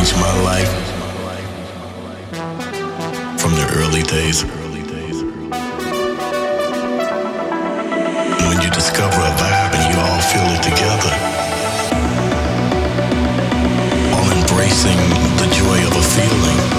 changed my life from the early days. When you discover a vibe and you all feel it together, all embracing the joy of a feeling.